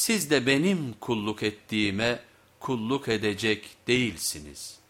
siz de benim kulluk ettiğime kulluk edecek değilsiniz.''